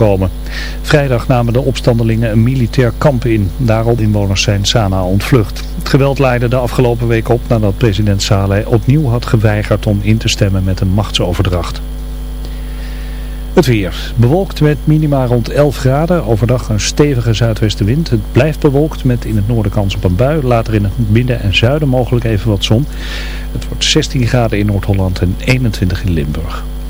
komen. Vrijdag namen de opstandelingen een militair kamp in. Daarop inwoners zijn Sanaa ontvlucht. Het geweld leidde de afgelopen week op nadat president Saleh opnieuw had geweigerd om in te stemmen met een machtsoverdracht. Het weer. Bewolkt met minima rond 11 graden. Overdag een stevige zuidwestenwind. Het blijft bewolkt met in het noorden kans op een bui. Later in het midden en zuiden mogelijk even wat zon. Het wordt 16 graden in Noord-Holland en 21 in Limburg.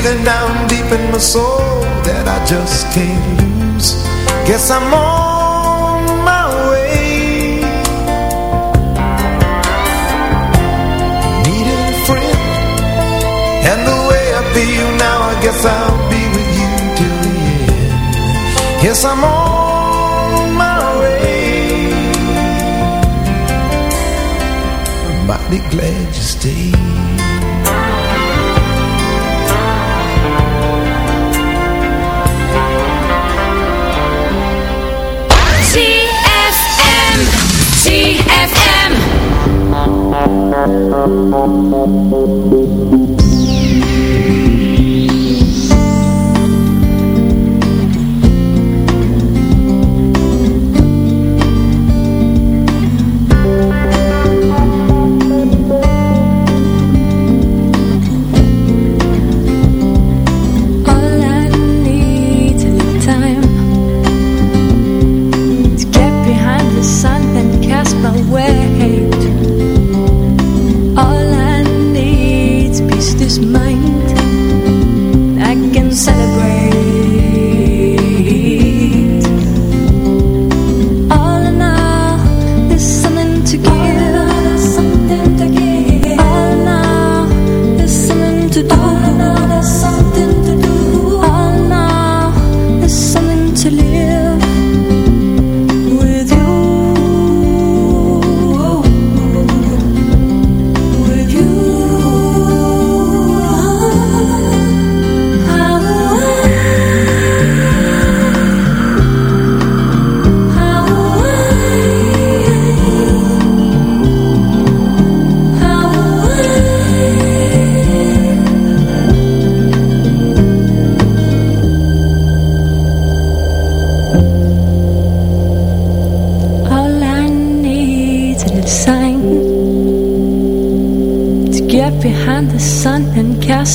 feeling down deep in my soul that I just can't lose. Guess I'm on my way. Needing a friend, and the way I feel now, I guess I'll Yes, I'm on my way. I'm mighty glad you stayed. ZFM.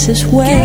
This way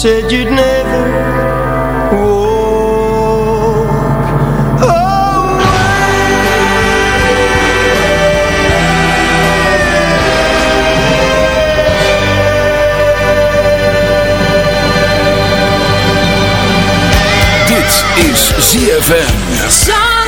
said you'd never is ZFM.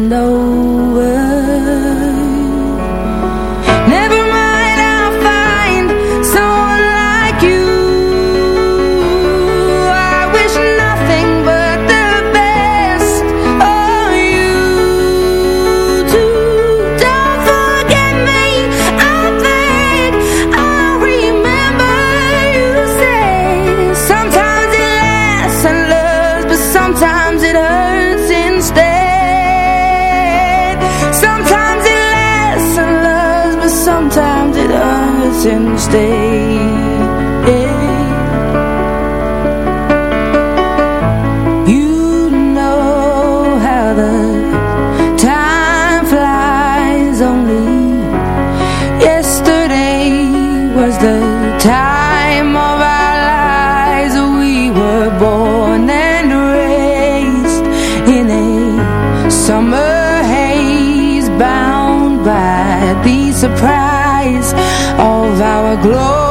sometimes it hurts in the glory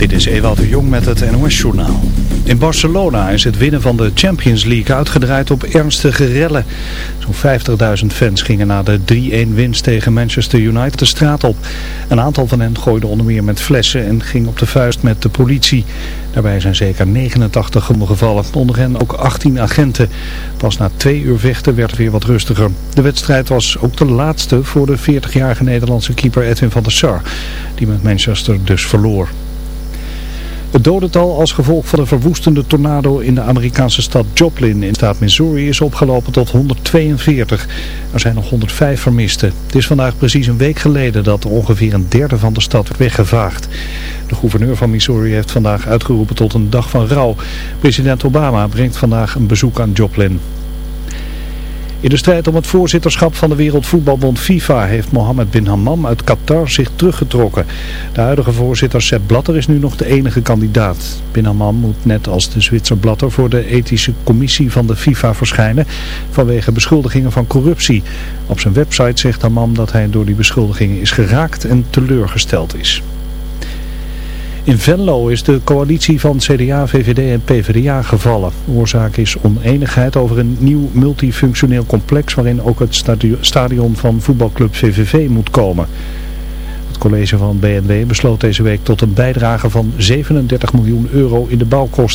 Dit is Ewout de Jong met het NOS-journaal. In Barcelona is het winnen van de Champions League uitgedraaid op ernstige rellen. Zo'n 50.000 fans gingen na de 3-1 winst tegen Manchester United de straat op. Een aantal van hen gooide onder meer met flessen en ging op de vuist met de politie. Daarbij zijn zeker 89 gewonden gevallen, onder hen ook 18 agenten. Pas na twee uur vechten werd het weer wat rustiger. De wedstrijd was ook de laatste voor de 40-jarige Nederlandse keeper Edwin van der Sar, die met Manchester dus verloor. Het dodental als gevolg van een verwoestende tornado in de Amerikaanse stad Joplin in staat Missouri is opgelopen tot 142. Er zijn nog 105 vermisten. Het is vandaag precies een week geleden dat ongeveer een derde van de stad werd weggevaagd. De gouverneur van Missouri heeft vandaag uitgeroepen tot een dag van rouw. President Obama brengt vandaag een bezoek aan Joplin. In de strijd om het voorzitterschap van de Wereldvoetbalbond FIFA heeft Mohammed bin Hammam uit Qatar zich teruggetrokken. De huidige voorzitter Sepp Blatter is nu nog de enige kandidaat. Bin Hammam moet net als de Zwitser Blatter voor de ethische commissie van de FIFA verschijnen vanwege beschuldigingen van corruptie. Op zijn website zegt Hammam dat hij door die beschuldigingen is geraakt en teleurgesteld is. In Venlo is de coalitie van CDA, VVD en PvdA gevallen. oorzaak is oneenigheid over een nieuw multifunctioneel complex waarin ook het stadion van voetbalclub VVV moet komen. Het college van BNW besloot deze week tot een bijdrage van 37 miljoen euro in de bouwkosten.